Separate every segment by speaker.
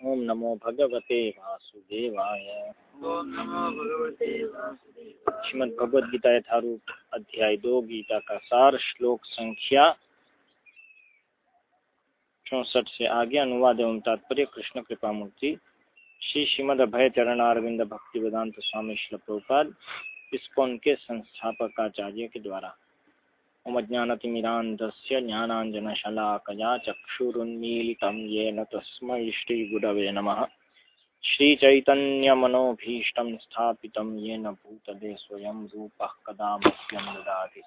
Speaker 1: ओम नमो भगवते वासुदेवाय। श्रीमद भगवद गीता यथारूप अध्याय दो गीता का सार श्लोक संख्या चौसठ से आगे अनुवाद एवं तात्पर्य कृष्ण कृपा मूर्ति। श्री श्रीमद अभय चरण अरविंद भक्ति वेदांत स्वामी श्री प्रभुपाद इस्कॉन के संस्थापक आचार्य के द्वारा। ओम ज्ञानतिमिरान्धस्य ज्ञानाञ्जनशलाकया चक्षुरुन्मीलितं येन तस्मै श्रीगुरवे नमः। श्रीचैतन्यमनोभीष्टं स्थापितं येन भूतले स्वयं रूपः कदा मह्यं ददाति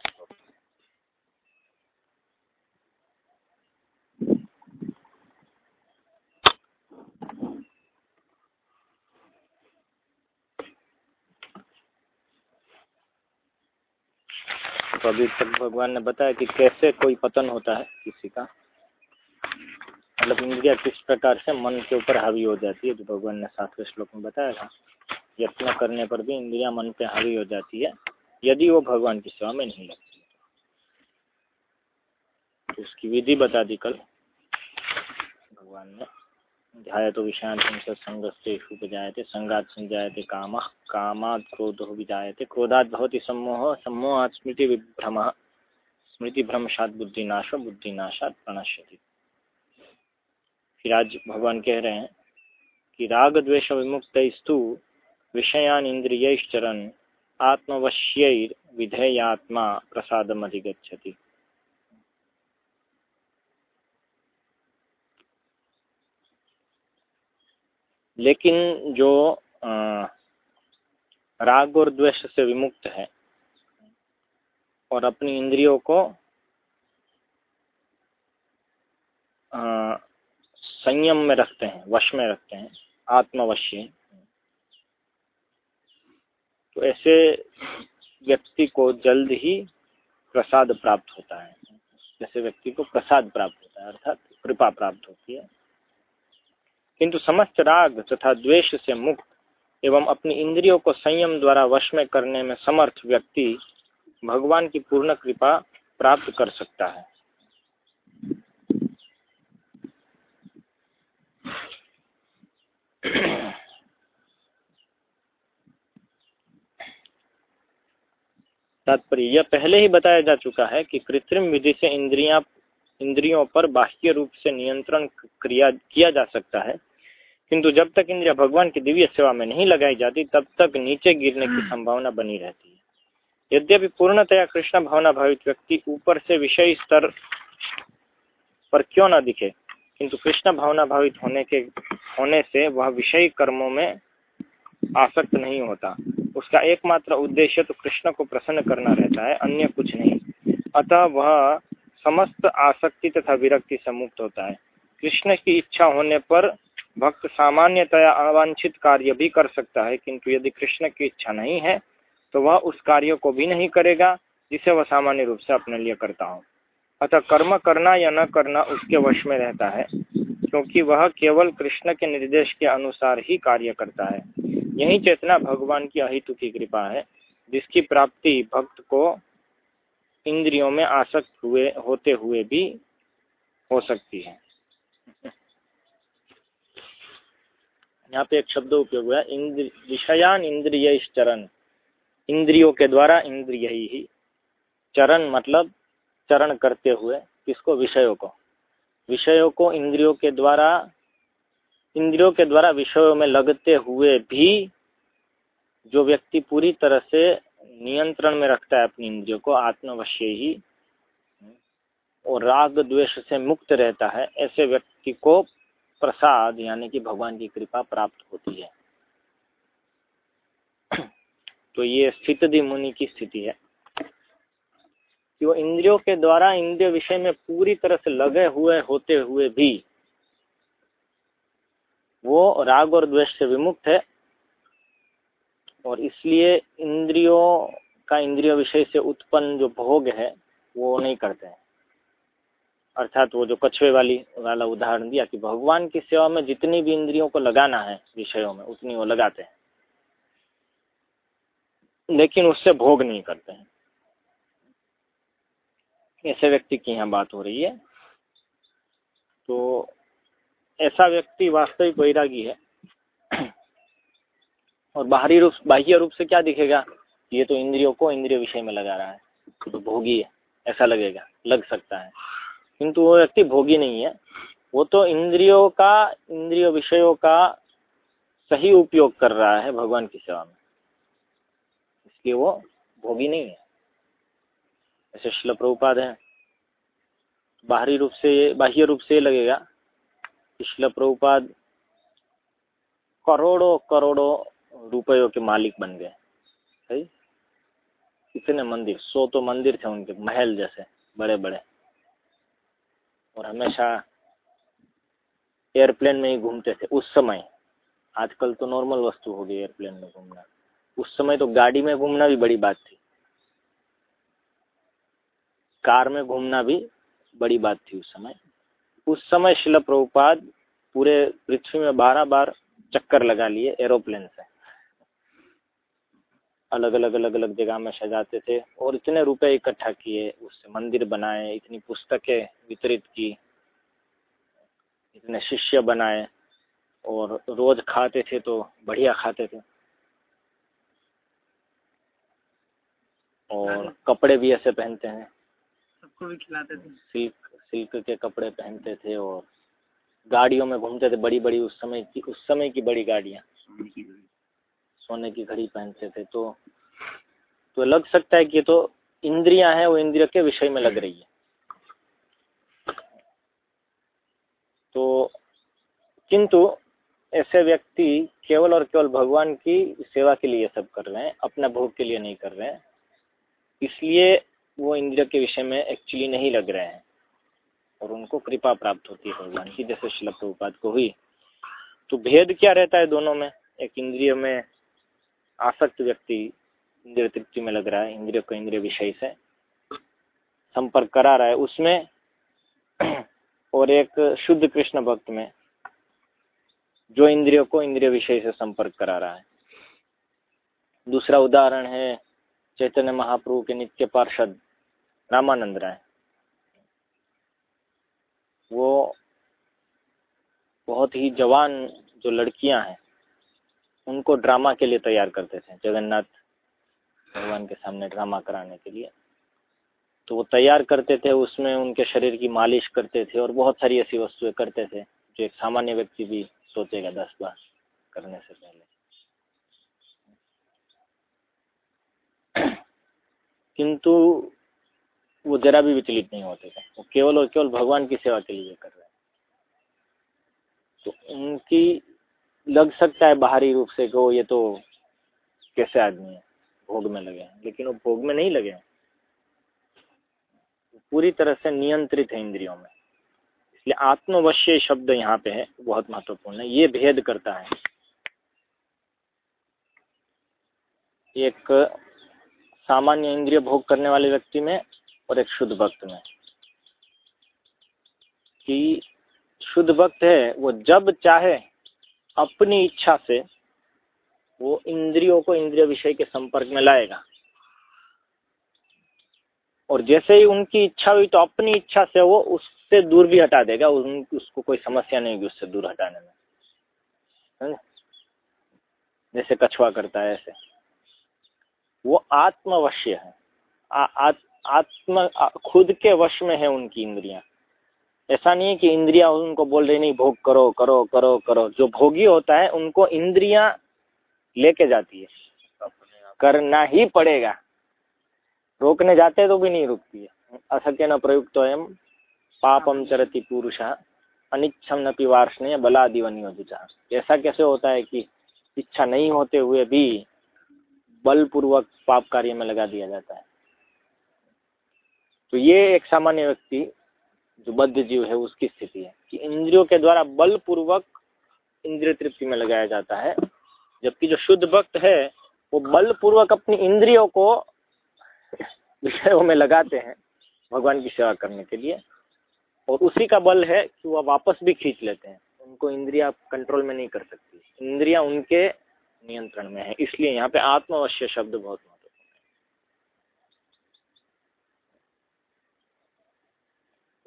Speaker 1: तो अभी तक भगवान ने बताया कि कैसे कोई पतन होता है किसी का। मतलब इंद्रिया किस प्रकार से मन के ऊपर हावी हो जाती है, जो भगवान ने सातवें श्लोक में बताया था। यत्न करने पर भी इंद्रिया मन पे हावी हो जाती है, यदि वो भगवान की सेवा में नहीं लगती तो उसकी विधि बता दी कल। भगवान ने ध्याय तो विषयान संगस्ते उपजायते, संगात संजायते काम कामाद क्रोधो विजायते। क्रोधात भवती सम्मोह, सम्मोहात स्मृति विभ्रम स्मृति भ्रमशात बुद्धिनाशो, बुद्धिनाशात प्रणश्यति। फिर आज भगवान कह रहे हैं कि राग द्वेष विमुक्त स्तु विषयान इंद्रियश्चरन आत्मवश्यैर विधेयात्मा प्रसादम अधिगछति लेकिन जो राग और द्वेष से विमुक्त है और अपनी इंद्रियों को संयम में रखते हैं, वश में रखते हैं आत्मवश्य तो ऐसे व्यक्ति को जल्द ही प्रसाद प्राप्त होता है। जैसे व्यक्ति को प्रसाद प्राप्त होता है, अर्थात कृपा प्राप्त होती है। किंतु समस्त राग तथा द्वेष से मुक्त एवं अपनी इंद्रियों को संयम द्वारा वश में करने में समर्थ व्यक्ति भगवान की पूर्ण कृपा प्राप्त कर सकता है। तात्पर्य, यह पहले ही बताया जा चुका है कि कृत्रिम विधि से इंद्रियाँ इंद्रियों पर बाह्य रूप से नियंत्रण क्रिया किया जा सकता है। किंतु जब तक इंद्रिया भगवान की दिव्य सेवा में नहीं लगाई जाती तब तक नीचे गिरने की संभावना बनी रहती है। यद्यपि पूर्णतया कृष्ण भावना भावित व्यक्ति ऊपर से विषय स्तर पर क्यों न दिखे किंतु कृष्ण भावना भावित होने के होने से वह विषय कर्मों में आसक्त नहीं होता। उसका एकमात्र उद्देश्य तो कृष्ण को प्रसन्न करना रहता है अन्य कुछ नहीं। अतः वह समस्त आसक्ति तथा विरक्ति से मुक्त होता है। कृष्ण की इच्छा होने पर भक्त सामान्यतया अवांछित कार्य भी कर सकता है, किंतु यदि कृष्ण की इच्छा नहीं है तो वह उस कार्य को भी नहीं करेगा, जिसे वह सामान्य रूप से अपने लिए करता हो। अतः कर्म करना या न करना उसके वश में रहता है, क्योंकि वह केवल कृष्ण के निर्देश के अनुसार ही कार्य करता है। यही चेतना भगवान की अहितु की कृपा है, जिसकी प्राप्ति भक्त को इंद्रियों में आसक्त हुए, होते हुए भी हो सकती है। यहाँ पे एक शब्द उपयोग हुआ, इंद्र, विषयान इंद्रिय चरण इंद्रियों के द्वारा इंद्रिय ही। चरण मतलब चरण करते हुए, किसको? विषयों को। विषयों को इंद्रियों के द्वारा, इंद्रियों के द्वारा विषयों में लगते हुए भी जो व्यक्ति पूरी तरह से नियंत्रण में रखता है अपनी इंद्रियों को आत्मवश्य ही और राग द्वेष से मुक्त रहता है, ऐसे व्यक्ति को प्रसाद यानी कि भगवान की कृपा प्राप्त होती है। तो ये स्थिति मुनि की स्थिति है। कि वो इंद्रियों के द्वारा इंद्रिय विषय में पूरी तरह से लगे हुए, होते हुए भी वो राग और द्वेष से विमुक्त है और इसलिए इंद्रियों का इंद्रिय विषय से उत्पन्न जो भोग है, वो नहीं करते हैं। अर्थात वो जो कछुए वाली, वाला उदाहरण दिया कि भगवान की सेवा में जितनी भी इंद्रियों को लगाना है विषयों में, उतनी वो लगाते हैं। लेकिन उससे भोग नहीं करते हैं। ऐसे व्यक्ति की यहाँ बात हो रही है। तो ऐसा व्यक्ति वास्तविक वैरागी है। और बाहरी रूप, बाह्य रूप से क्या दिखेगा? ये तो इंद्रियों को इंद्रिय विषय में लगा रहा है। तो भोगी है, ऐसा लगेगा, लग सकता है। किंतु वो व्यक्ति भोगी नहीं है। वो तो इंद्रियों का, इंद्रिय विषयों का सही उपयोग कर रहा है भगवान की सेवा में। इसलिए वो भोगी नहीं है। ऐसे शिल प्रभुपाद है। बाहरी रूप से, बाह्य रूप से लगेगा कि शिल प्रभुपाद करोड़ों करोड़ों रुपयों के मालिक बन गए। सही? कितने मंदिर, सौ तो मंदिर थे उनके, महल जैसे बड़े बड़े और हमेशा एयरप्लेन में ही घूमते थे, उस समय। आजकल तो नॉर्मल वस्तु हो गई एयरप्लेन में घूमना। उस समय तो गाड़ी में घूमना भी बड़ी बात थी। कार में घूमना भी बड़ी बात थी उस समय। उस समय शिल प्रभुपाद पूरे पृथ्वी में बारह बार चक्कर लगा लिए एरोप्लेन से। अलग अलग अलग अलग जगह में सजाते थे और इतने रुपए इकट्ठा किए उससे मंदिर बनाए इतनी पुस्तकें वितरित की इतने शिष्य बनाए और रोज खाते थे तो बढ़िया खाते थे। और कपड़े भी ऐसे पहनते हैं।
Speaker 2: सबको भी खिलाते थे।
Speaker 1: सिल्क सिल्क के कपड़े पहनते थे और गाड़ियों में घूमते थे बड़ी बड़ी उस समय की उस समय की बड़ी गाड़ियाँ। सोने की घड़ी पहनते थे तो तो लग सकता है कि तो इंद्रियाँ हैं, वो इंद्रिय के विषय में लग रही है। तो किंतु ऐसे व्यक्ति केवल और केवल भगवान की सेवा के लिए सब कर रहे हैं, अपना भोग के लिए नहीं कर रहे हैं, इसलिए वो इंद्रिय के विषय में एक्चुअली नहीं लग रहे हैं। और उनको कृपा प्राप्त होती है भगवान की, जैसे शिल प्रभुपाद को हुई। तो भेद क्या रहता है दोनों में? एक इंद्रिय में आसक्त व्यक्ति इंद्रिय तृप्ति में लग रहा है, इंद्रिय को इंद्रिय विषय से संपर्क करा रहा है। उसमें और एक शुद्ध कृष्ण भक्त में जो इंद्रियों को इंद्रिय विषय से संपर्क करा रहा है। दूसरा उदाहरण है, चैतन्य महाप्रभु के नित्य पार्षद रामानंद राय। वो बहुत ही जवान जो लड़कियाँ हैं उनको ड्रामा के लिए तैयार करते थे, जगन्नाथ भगवान के सामने ड्रामा कराने के लिए। तो वो तैयार करते थे, उसमें उनके शरीर की मालिश करते थे और बहुत सारी ऐसी वस्तुएँ करते थे, जो एक सामान्य व्यक्ति भी सोचेगा दस बार करने से पहले। किंतु वो जरा भी विचलित नहीं होते थे। वो केवल और केवल भगवान की सेवा के लिए कर रहे तो उनकी लग सकता है बाहरी रूप से कि वो ये तो कैसे आदमी है, भोग में लगे हैं। लेकिन वो भोग में नहीं लगे हैं। पूरी तरह से नियंत्रित है इंद्रियों में। इसलिए आत्मवश्य शब्द यहाँ पे है, बहुत महत्वपूर्ण है। ये भेद करता है। एक सामान्य इंद्रिय भोग करने वाले व्यक्ति में और एक शुद्ध भक्त में। कि शुद्ध भक्त है, वो जब चाहे अपनी इच्छा से वो इंद्रियों को इंद्रिय विषय के संपर्क में लाएगा। और जैसे ही उनकी इच्छा हुई तो अपनी इच्छा से वो उससे दूर भी हटा देगा उन, उसको कोई समस्या नहीं होगी उससे दूर हटाने में। जैसे कछुआ करता है ऐसे। वो आत्मवश्य है। आ, आ, आत्म आ, खुद के वश में है उनकी इंद्रियाँ। ऐसा नहीं है कि इंद्रियाँ उनको बोल रही, नहीं, भोग करो करो करो करो। जो भोगी होता है, उनको इंद्रियाँ लेके जाती है। करना ही पड़ेगा। रोकने जाते तो भी नहीं रुकती है। असत्य न प्रयुक्त एम पापम चरती पुरुष अनिच्छम न पिवार्षण बलादिव नियोजिता ऐसा कैसे होता है कि इच्छा नहीं होते हुए भी बलपूर्वक पाप कार्य में लगा दिया जाता है? तो ये एक सामान्य व्यक्ति जो बद्ध जीव है, उसकी स्थिति है कि इंद्रियों के द्वारा बलपूर्वक इंद्रिय तृप्ति में लगाया जाता है, जबकि जो शुद्ध भक्त है, वो बलपूर्वक अपनी इंद्रियों को विषयों में लगाते हैं भगवान की सेवा करने के लिए, और उसी का बल है कि वह वापस भी खींच लेते हैं। उनको इंद्रिया कंट्रोल में नहीं कर सकती। इंद्रिया उनके नियंत्रण में है, इसलिए यहाँ पे आत्मवश्य शब्द बहुत महत्वपूर्ण है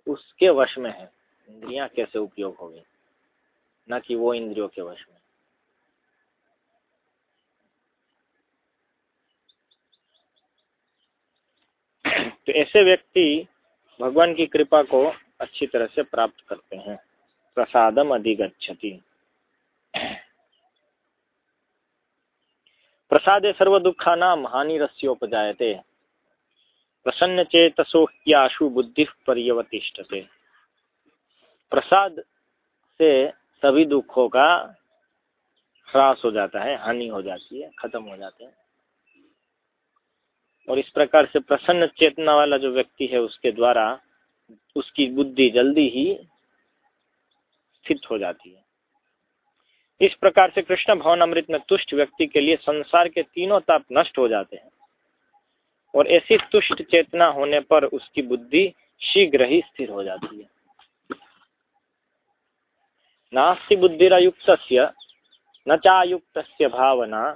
Speaker 1: उसके वश में है। इंद्रियाँ कैसे उपयोग होगी? न कि वो इंद्रियों के वश में। तो ऐसे व्यक्ति भगवान की कृपा को अच्छी तरह से प्राप्त करते हैं। प्रसादम अधिगछति प्रसादे सर्व दुखा नाम हानि रस्योपजायते प्रसन्न चेतसो बुद्धि पर्यवतिष्ठते। प्रसाद से सभी दुखों का ह्रास हो जाता है, हानि हो जाती है, खत्म हो जाते हैं। और इस प्रकार से प्रसन्न चेतना वाला जो व्यक्ति है, उसके द्वारा उसकी बुद्धि जल्दी ही स्थित हो जाती है। इस प्रकार से कृष्ण भवन अमृत में तुष्ट व्यक्ति के लिए संसार के तीनों ताप नष्ट हो जाते हैं। और ऐसी तुष्ट चेतना होने पर उसकी बुद्धि शीघ्र ही स्थिर हो जाती है। नास्ति बुद्धिरयुक्त न चायुक्त भावना,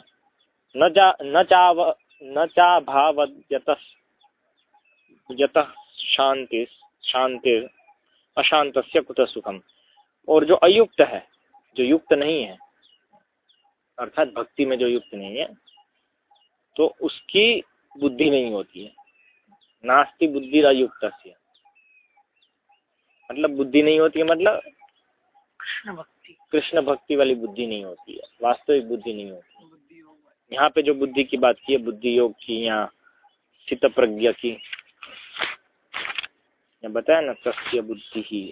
Speaker 1: न चा चाव, न चा भाव यत शांति शांति अशांत कुत सुखम। और जो अयुक्त है, जो युक्त नहीं है, अर्थात भक्ति में जो युक्त नहीं है तो उसकी बुद्धि नहीं होती है। नास्ति बुद्धि अयुक्त मतलब बुद्धि नहीं होती है मतलब
Speaker 2: कृष्ण भक्ति
Speaker 1: कृष्ण भक्ति वाली बुद्धि नहीं होती है वास्तविक बुद्धि नहीं होती यहाँ पे जो बुद्धि की बात की है बुद्धि योग की या चित्त प्रज्ञा की या बताया ना तस्य बुद्धि ही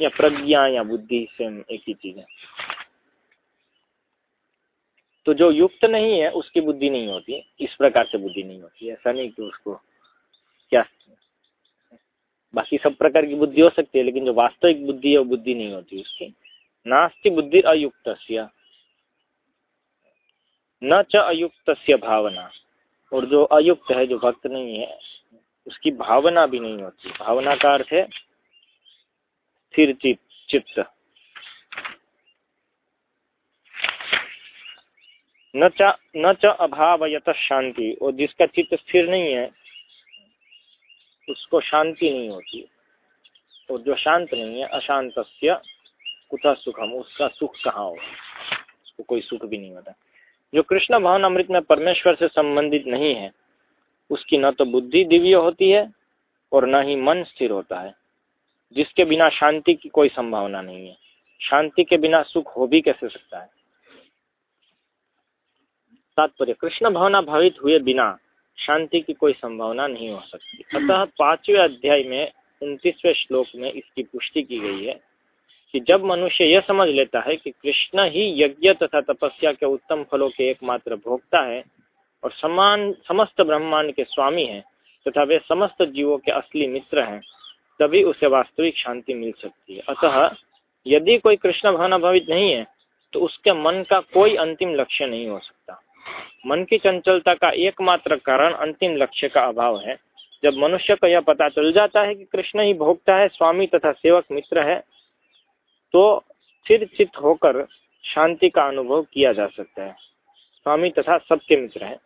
Speaker 1: या प्रज्ञा या बुद्धि सेम एक ही चीज़ है। तो जो युक्त नहीं है, उसकी बुद्धि नहीं होती। इस प्रकार से बुद्धि नहीं होती। ऐसा नहीं कि उसको क्या बाकी सब प्रकार की बुद्धि हो सकती है, लेकिन जो वास्तविक बुद्धि है, वो बुद्धि नहीं होती उसकी। नास्ति बुद्धि अयुक्त न च अयुक्त भावना। और जो अयुक्त है, जो भक्त नहीं है, उसकी भावना भी नहीं होती। भावना का अर्थ है स्थिर चित्त। न च, न यत शांति। और जिसका चित्त स्थिर नहीं है, उसको शांति नहीं होती। और जो शांत नहीं है अशांत कुथा सुखम, उसका सुख कहाँ हो उसको कोई सुख भी नहीं होता। जो कृष्ण भवन अमृत में परमेश्वर से संबंधित नहीं है, उसकी न तो बुद्धि दिव्य होती है और न ही मन स्थिर होता है, जिसके बिना शांति की कोई संभावना नहीं है। शांति के बिना सुख हो भी कैसे सकता है? तात्पर्य कृष्ण भावना भावित हुए बिना शांति की कोई संभावना नहीं हो सकती। अतः पाँचवें अध्याय में, उनतीसवें श्लोक में इसकी पुष्टि की गई है कि जब मनुष्य यह समझ लेता है कि कृष्ण ही यज्ञ तथा तपस्या के उत्तम फलों के एकमात्र भोक्ता है और समान, समस्त ब्रह्मांड के स्वामी हैं तथा वे समस्त जीवों के असली मित्र हैं, तभी उसे वास्तविक शांति मिल सकती है। अतः यदि कोई कृष्ण भावनाभावित नहीं है तो उसके मन का कोई अंतिम लक्ष्य नहीं हो सकता। मन की चंचलता का एकमात्र कारण अंतिम लक्ष्य का अभाव है। जब मनुष्य को यह पता चल जाता है कि कृष्ण ही भोगता है, स्वामी तथा सेवक मित्र है तो स्थिर चित्त होकर शांति का अनुभव किया जा सकता है। स्वामी तथा सबके मित्र है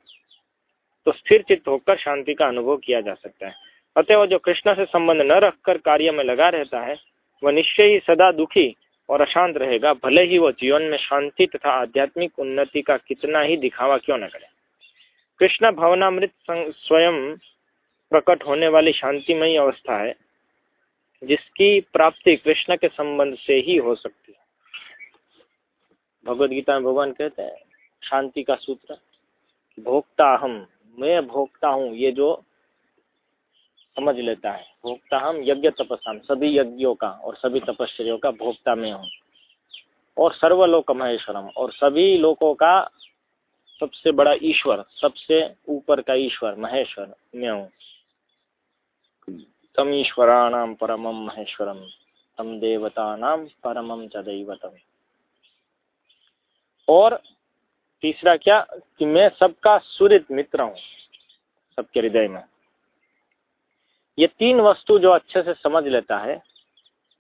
Speaker 1: तो स्थिर चित्त होकर शांति का अनुभव किया जा सकता है। अतः जो कृष्ण से संबंध न रखकर कार्य में लगा रहता है, वह निश्चय ही सदा दुखी और अशांत रहेगा, भले ही वो जीवन में शांति तथा आध्यात्मिक उन्नति का कितना ही दिखावा क्यों न करे। कृष्ण भवनामृत स्वयं प्रकट होने वाली शांतिमयी अवस्था है, जिसकी प्राप्ति कृष्ण के संबंध से ही हो सकती है। भगवद गीता में भगवान कहते हैं, शांति का सूत्र, भोक्ता हम मैं भोक्ता हूँ, ये जो समझ लेता है। भोक्ता हम यज्ञ तपस्या सभी यज्ञों का और सभी तपस्या का भोक्ता में हूँ। और सर्वलोक महेश्वरम, और सभी लोगों का सबसे बड़ा ईश्वर, सबसे ऊपर का ईश्वर, महेश्वर मैं हूँ। तम ईश्वराणाम परमम महेश्वरम तम देवता देवतानाम परमम च दैवतम। और तीसरा क्या कि मैं सबका सूर्य मित्र हूँ, सबके हृदय में। ये तीन वस्तु जो अच्छे से समझ लेता है,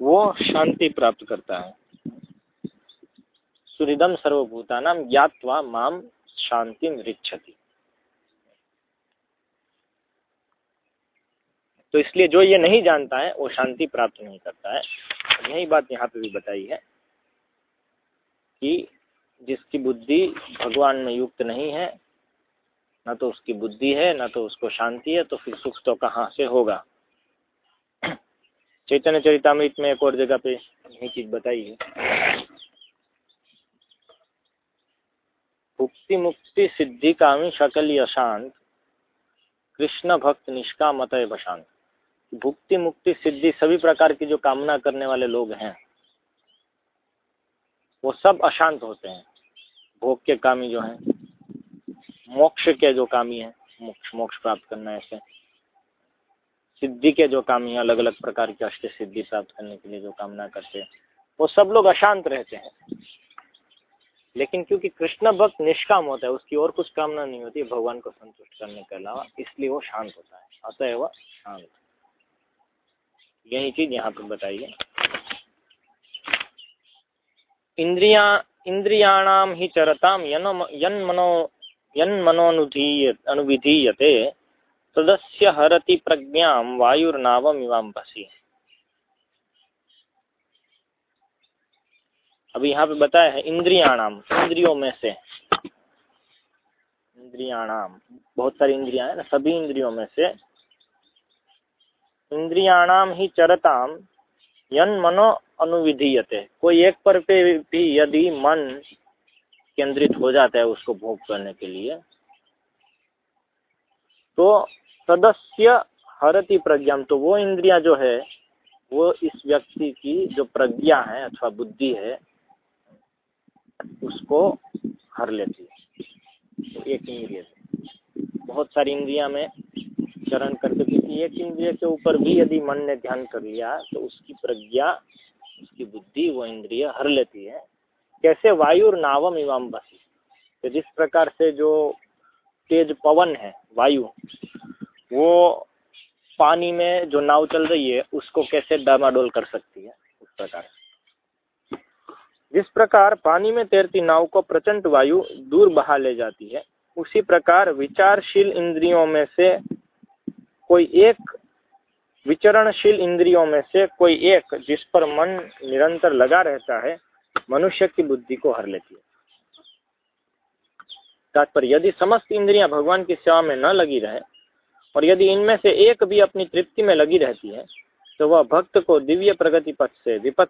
Speaker 1: वो शांति प्राप्त करता है। सुहृदम सर्वभूतानाम ज्ञातवा माम शांति रिच्छति तो इसलिए जो ये नहीं जानता है, वो शांति प्राप्त नहीं करता है। यही बात यहाँ पे भी बताई है कि जिसकी बुद्धि भगवान में युक्त नहीं है ना तो उसकी बुद्धि है, ना तो उसको शांति है तो फिर सुख तो कहाँ से होगा? चैतन्य चरितमृत में एक और जगह पे यही चीज़ बताई है भुक्ति मुक्ति सिद्धि कामी शकल अशांत कृष्ण भक्त निष्कामत बशांत भुक्ति मुक्ति सिद्धि सभी प्रकार की जो कामना करने वाले लोग हैं, वो सब अशांत होते हैं। भोग के कामी जो हैं मोक्ष के जो कामी है, मोक्ष मोक्ष प्राप्त करना है ऐसे। सिद्धि के जो कामी है अलग अलग प्रकार की अष्ट सिद्धि प्राप्त करने के लिए जो कामना करते हैं, वो सब लोग अशांत रहते हैं। लेकिन क्योंकि कृष्ण भक्त निष्काम होता है, उसकी और कुछ कामना नहीं होती, भगवान को संतुष्ट करने के अलावा, इसलिए वो शांत होता है। अतएव शांत। यही चीज़ यहाँ पर बताइए। इंद्रिया इंद्रियाणाम ही चरताम यन मनो यन मनोनुधीय अनुविधीयते। तदस्य हरति प्रज्ञा वायुर्नावम इवाम बसी अभी यहाँ पे बताया है इंद्रियाणाम इंद्रियों में से। इंद्रियाणाम बहुत सारी इंद्रिया है ना, सभी इंद्रियों में से। इंद्रियाणाम ही चरताम यन मनो अनुविधीयते। कोई एक पर पे भी यदि मन केंद्रित हो जाता है उसको भोग करने के लिए। तो सदस्य हरति प्रज्ञा तो वो इंद्रिया जो है, वो इस व्यक्ति की जो प्रज्ञा है अथवा बुद्धि है, उसको हर लेती है। तो एक इंद्रिय बहुत सारी इंद्रिया में चरण करके क्योंकि एक इंद्रिय के ऊपर भी यदि मन ने ध्यान कर लिया तो उसकी प्रज्ञा, उसकी बुद्धि, वो इंद्रिय हर लेती है। कैसे वायु नावम इवाम बसी। तो जिस प्रकार से जो तेज पवन है, वायु, वो पानी में जो नाव चल रही है, उसको कैसे डामाडोल कर सकती है? उस प्रकार जिस प्रकार पानी में तैरती नाव को प्रचंड वायु दूर बहा ले जाती है, उसी प्रकार विचारशील इंद्रियों में से कोई एक, विचरणशील इंद्रियों में से कोई एक जिस पर मन निरंतर लगा रहता है मनुष्य की बुद्धि को हर लेती है। तात्पर्य, यदि समस्त इंद्रियाँ भगवान की सेवा में न लगी रहे और यदि इनमें से एक भी अपनी तृप्ति में लगी रहती है तो वह भक्त को दिव्य प्रगति पथ से विपथ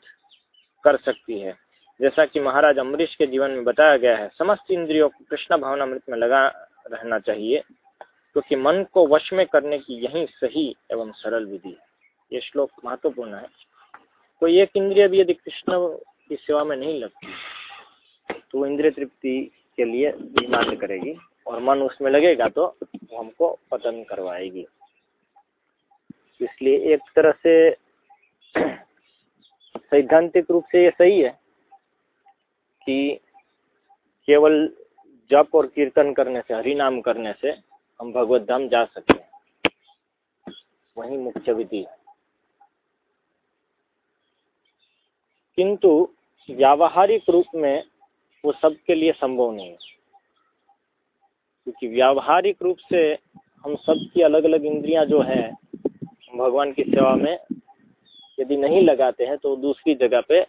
Speaker 1: कर सकती है। जैसा कि महाराज अम्बरीश के जीवन में बताया गया है, समस्त इंद्रियों को कृष्ण भावनामृत में लगा रहना चाहिए, क्योंकि तो मन को वश में करने की यही सही एवं सरल विधि है। ये श्लोक महत्वपूर्ण है। कोई एक इंद्रिय भी यदि कृष्ण की सेवा में नहीं लगती। तो इंद्रिय तृप्ति के लिए डिमांड करेगी और मन उसमें लगेगा तो वो हमको पतन करवाएगी। इसलिए एक तरह से सैद्धांतिक रूप से ये सही है कि केवल जप और कीर्तन करने से हरि नाम करने से हम भगवत धाम जा सकते हैं वही मुख्य विधि है। किंतु व्यावहारिक रूप में वो सबके लिए संभव नहीं है। क्योंकि व्यावहारिक रूप से हम सबकी अलग अलग इंद्रियाँ जो हैं, भगवान की सेवा में यदि नहीं लगाते हैं तो दूसरी जगह पे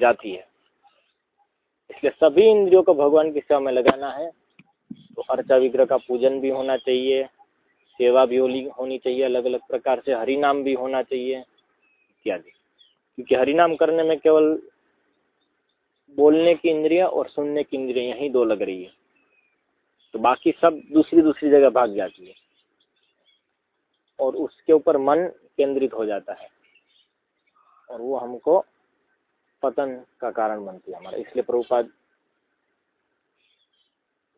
Speaker 1: जाती है। इसलिए सभी इंद्रियों को भगवान की सेवा में लगाना है। तो अर्चा विग्रह का पूजन भी होना चाहिए, सेवा भी होनी चाहिए अलग अलग प्रकार से हरिनाम भी होना चाहिए, इत्यादि। क्योंकि हरिनाम करने में केवल बोलने की इंद्रिया और सुनने की इंद्रिया, यही दो लग रही है। तो बाकी सब दूसरी दूसरी जगह भाग जाती है। और उसके ऊपर मन केंद्रित हो जाता है। और वो हमको पतन का कारण बनती है हमारा। इसलिए प्रभुपाद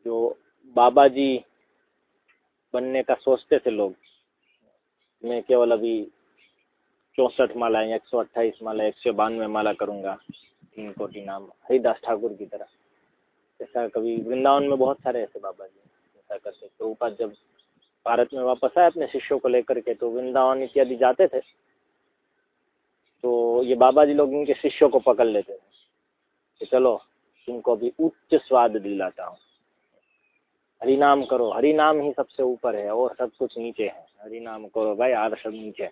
Speaker 1: जो बाबा जी बनने का सोचते थे लोग, मैं केवल अभी चौंसठ माला एक सौ अट्ठाईस माला एक सौ बानवे माला करूँगा। कोटि नाम, हरिदास ठाकुर की तरह। ऐसा कभी वृंदावन में बहुत सारे ऐसे बाबा जी ऐसा करते प्रभुपाद जब भारत में वापस आए अपने शिष्यों को लेकर के तो वृंदावन इत्यादि जाते थे तो ये बाबा जी लोग इनके शिष्यों को पकड़ लेते थे। कि चलो तुमको अभी उच्च स्वाद दिलाता हूँ। हरि नाम करो हरि नाम ही सबसे ऊपर है और सब कुछ नीचे है। हरि नाम करो भाई आर सब नीचे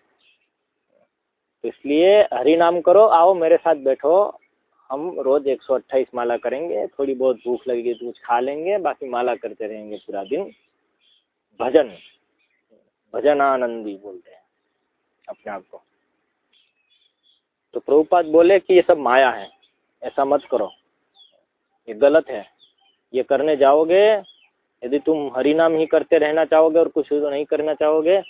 Speaker 1: तो इसलिए हरि नाम करो, आओ मेरे साथ बैठो हम रोज एक सौ अट्ठाईस माला करेंगे, थोड़ी बहुत भूख लगेगी तो कुछ खा लेंगे, बाकी माला करते रहेंगे पूरा दिन। भजन भजन आनंदी बोलते हैं, अपने आप को। तो प्रभुपाद बोले कि ये सब माया है, ऐसा मत करो। ये गलत है। ये करने जाओगे, यदि तुम हरि नाम ही करते रहना चाहोगे और कुछ नहीं करना चाहोगे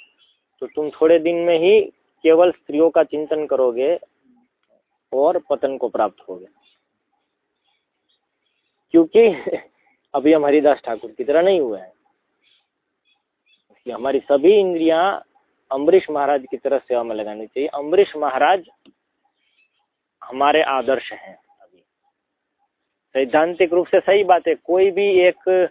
Speaker 1: तो तुम थोड़े दिन में ही केवल स्त्रियों का चिंतन करोगे और पतन को प्राप्त हो गया। क्योंकि अभी हम हरिदास ठाकुर की तरह नहीं हुए हैं। इसलिए हमारी सभी इंद्रियाँ अम्बरीश महाराज की तरह सेवा में लगानी चाहिए। अम्बरीश महाराज हमारे आदर्श हैं अभी। सैद्धांतिक रूप से सही बात है, कोई भी एक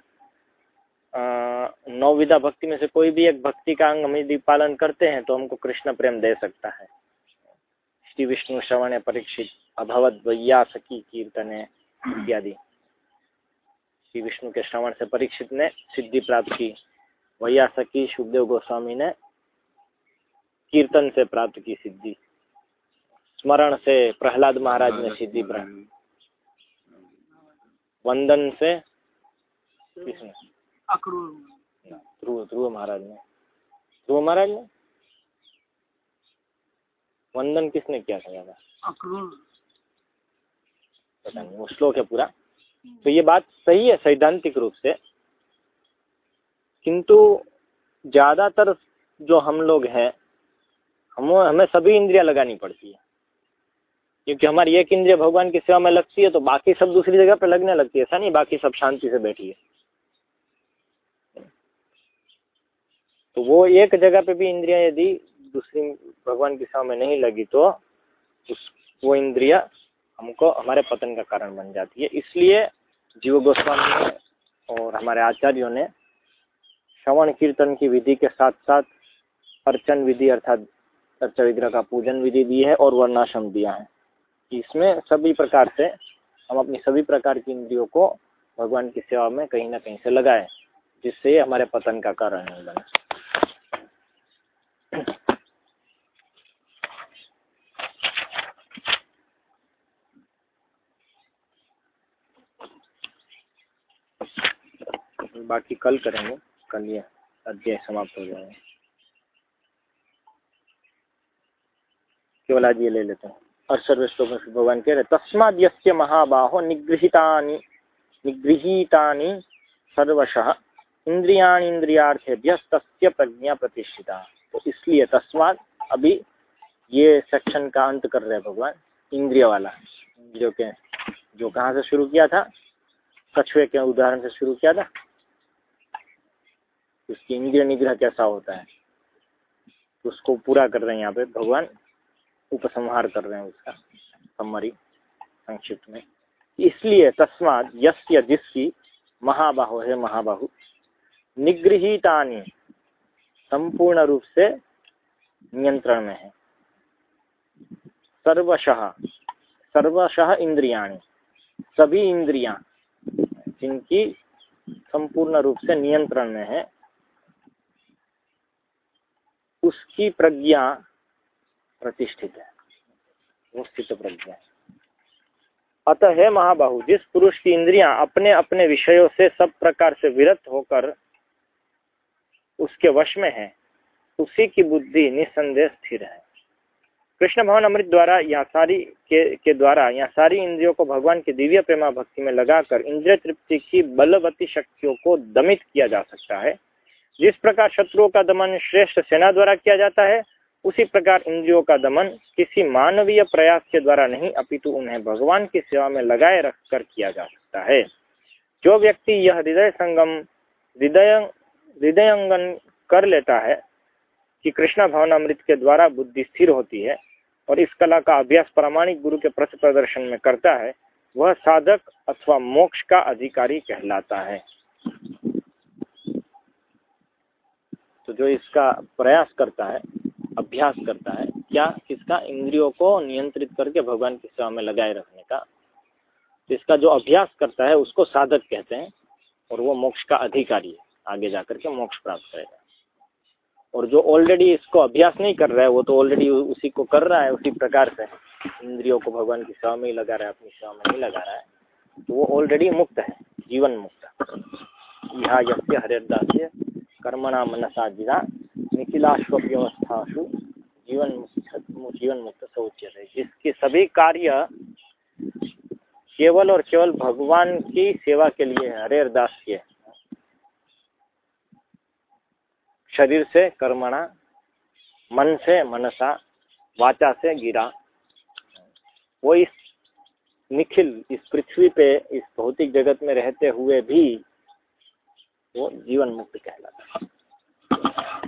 Speaker 1: नौविधा भक्ति में से कोई भी एक भक्ति का अंग हम यदि पालन करते हैं तो हमको कृष्ण प्रेम दे सकता है। श्री विष्णु श्रवण परीक्षित अभवत वैया सखी कीर्तन इत्यादि। श्री विष्णु के श्रवण से परीक्षित ने सिद्धि प्राप्त की वैया सखी सुखदेव गोस्वामी ने कीर्तन से प्राप्त की सिद्धि। स्मरण से प्रहलाद महाराज ने सिद्धि प्राप्त। वंदन से किसने ध्रुव ध्रुव महाराज ने ध्रुव महाराज ने वंदन किसने किया था ज़्यादा पता नहीं वो श्लोक है पूरा। तो ये बात सही है सैद्धांतिक रूप से। किंतु ज़्यादातर जो हम लोग हैं हम हमें सभी इंद्रियाँ लगानी पड़ती है। क्योंकि हमारी एक इंद्रिय भगवान की सेवा में लगती है तो बाकी सब दूसरी जगह पे लगने लगती है। ऐसा नहीं बाकी सब शांति से बैठी है। तो वो एक जगह पे भी इंद्रिया यदि दूसरी भगवान की सेवा में नहीं लगी तो उस, वो इंद्रिया हमको, हमारे पतन का कारण बन जाती है। इसलिए जीव गोस्वामी ने और हमारे आचार्यों ने श्रवण कीर्तन की विधि के साथ साथ अर्चन विधि अर्थात अर्चा विग्रह का पूजन विधि दी है और वर्णाश्रम दिया है। इसमें सभी प्रकार से हम अपनी सभी प्रकार की इंद्रियों को भगवान की सेवा में कहीं ना कहीं से लगाए, जिससे हमारे पतन का कारण बने। बाकी कल करेंगे। कल ये अध्याय समाप्त हो जाएगा। केवल आज ये ले लेते हैं। और सर्वश्लोक में भगवान कह रहे तस्माद यस्य महाबाहो निगृहितानि निगृहीतानि सर्वशः इंद्रियाणींद्रियार्थेभ्य तस्य प्रज्ञा प्रतिष्ठिता। तो इसलिए तस्माद अभी ये सेक्शन का अंत कर रहे हैं भगवान, इंद्रिय वाला। इंद्रियों के जो कहाँ से शुरू किया था? कछुए के उदाहरण से शुरू किया था? उसकी इंद्रिय निग्रह कैसा होता है? उसको पूरा कर रहे हैं यहाँ पे, भगवान उपसंहार कर रहे हैं उसका समरी संक्षिप्त में। इसलिए तस्माद यस्य जिसकी महाबाहु, है महाबाहु, निगृहितानी संपूर्ण रूप से नियंत्रण में है। सर्वशः सर्वशः इंद्रियाणी, सभी इंद्रियाँ, जिनकी संपूर्ण रूप से नियंत्रण में है उसकी प्रज्ञा प्रतिष्ठित है। वो स्थित प्रज्ञा। अतः है महाबाहु, जिस पुरुष की इंद्रियाँ अपने अपने विषयों से सब प्रकार से विरत होकर उसके वश में है, उसी की बुद्धि निसंदेह स्थिर है। कृष्ण भवन अमृत द्वारा या सारी के के द्वारा या सारी इंद्रियों को भगवान की दिव्य प्रेमा भक्ति में लगाकर इंद्रिय तृप्ति की बलवती शक्तियों को दमित किया जा सकता है। जिस प्रकार शत्रुओं का दमन श्रेष्ठ सेना द्वारा किया जाता है, उसी प्रकार इंद्रियों का दमन किसी मानवीय प्रयास के द्वारा नहीं, अपितु उन्हें भगवान की सेवा में लगाए रखकर किया जा सकता है। जो व्यक्ति यह हृदय संगम, हृदय, हृदयंगन कर लेता है कि कृष्णा भवन अमृत के द्वारा बुद्धि स्थिर होती है और इस कला का अभ्यास प्रामाणिक गुरु के प्रति प्रदर्शन में करता है, वह साधक अथवा मोक्ष का अधिकारी कहलाता है। तो जो इसका प्रयास करता है, अभ्यास करता है, क्या किसका इंद्रियों को नियंत्रित करके भगवान की सेवा में लगाए रखने का? तो इसका जो अभ्यास करता है, उसको साधक कहते हैं, और वो मोक्ष का अधिकारी है। आगे जाकर के मोक्ष प्राप्त करेगा। और जो ऑलरेडी इसको अभ्यास नहीं कर रहा है, वो तो ऑलरेडी उसी को कर रहा है, उसी प्रकार से इंद्रियों को भगवान की सेवा में ही लगा रहा है, अपनी सेवा में नहीं लगा रहा है तो वो ऑलरेडी मुक्त है, जीवन मुक्त यहाँ यस्य हरिदास्य कर्मणा मनसा जिना निखिलाश्व व्यवस्थाशु जीवन जीवन मुक्त है जिसके सभी कार्य केवल और केवल भगवान की सेवा के लिए है। हरे अरदास के शरीर से कर्मणा, मन से मनसा, वाचा से गिरा। वो इस निखिल, इस पृथ्वी पे, इस भौतिक जगत में रहते हुए भी वो जीवन मुक्त कहलाता है।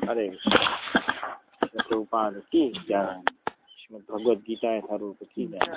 Speaker 1: अरे प्रभुपाद की जय श्रीमद भगवद गीता है सर्व की जय